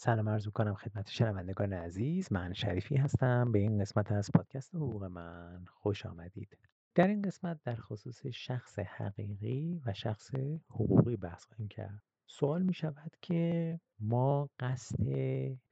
سلام عرض می‌کنم خدمت شنوندگان عزیز. من شریفی هستم. به این قسمت از پادکست حقوق من خوش آمدید. در این قسمت در خصوص شخص حقیقی و شخص حقوقی بحث خواهیم کرد. سوال می شود که ما قصد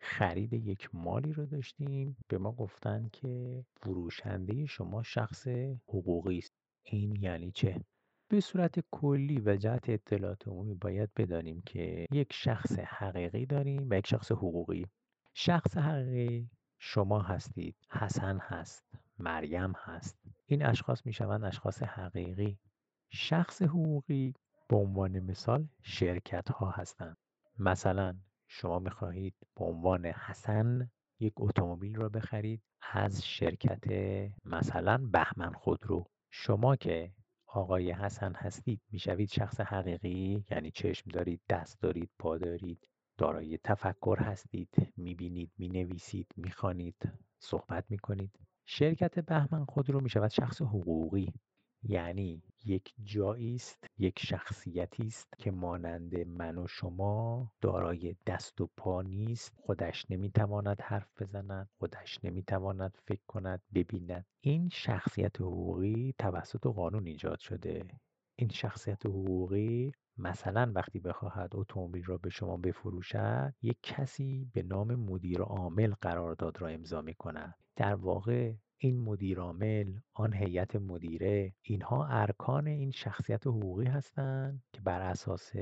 خرید یک مالی رو داشتیم. به ما گفتن که فروشنده شما شخص حقوقی است. این یعنی چه؟ به صورت کلی و جهت اطلاعات عمومی باید بدانیم که یک شخص حقیقی داریم و یک شخص حقوقی. شخص حقیقی شما هستید حسن هست مریم هست. این اشخاص می‌شوند اشخاص حقیقی. شخص حقوقی به عنوان مثال شرکت ها هستند. مثلا شما می‌خواهید به عنوان حسن یک اتومبیل را بخرید از شرکت مثلا بهمن خودرو. شما که آقای حسن هستید می‌شوید شخص حقیقی؟ یعنی چشم دارید دست دارید پا دارید؟ دارای تفکر هستید؟ می‌بینید می‌نویسید می‌خوانید صحبت می‌کنید؟ شرکت بهمن خودرو می‌شود شخص حقوقی. یعنی یک جایی است یک شخصیتی است که مانند من و شما دارای دست و پا نیست. خودش نمی‌تواند حرف بزند خودش نمی‌تواند فکر کند ببیند. این شخصیت حقوقی توسط قانون ایجاد شده. این شخصیت حقوقی مثلا وقتی بخواهد اتومبیل را به شما بفروشد یک کسی به نام مدیر عامل قرارداد را امضا می کند در واقع این مدیر عامل آن هیئت مدیره اینها ارکان این شخصیت حقوقی هستند که بر اساس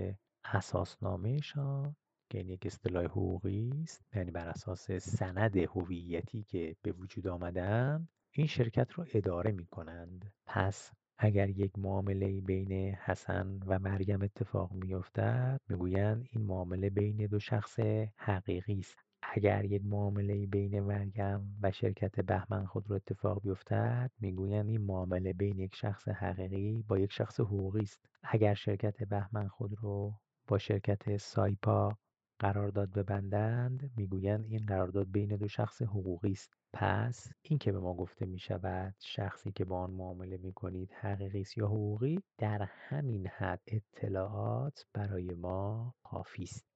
اساسنامهشان که این یک اصطلاح حقوقی است یعنی بر اساس سند هویتی که به وجود آمدن این شرکت را اداره می کنند پس اگر یک معامله بین حسن و مریم اتفاق میافتد می‌گویند این معامله بین دو شخص حقیقی است. اگر یک معامله بین مریم و شرکت بهمن خودرو اتفاق بیفتد می‌گویند این معامله بین یک شخص حقیقی با یک شخص حقوقی است. اگر شرکت بهمن خودرو با شرکت سایپا قرارداد ببندند می‌گویند این قرارداد بین دو شخص حقوقی است. پس این که به ما گفته می شود شخصی که با آن معامله می کنید حقیقی است یا حقوقی در همین حد اطلاعات برای ما کافی است.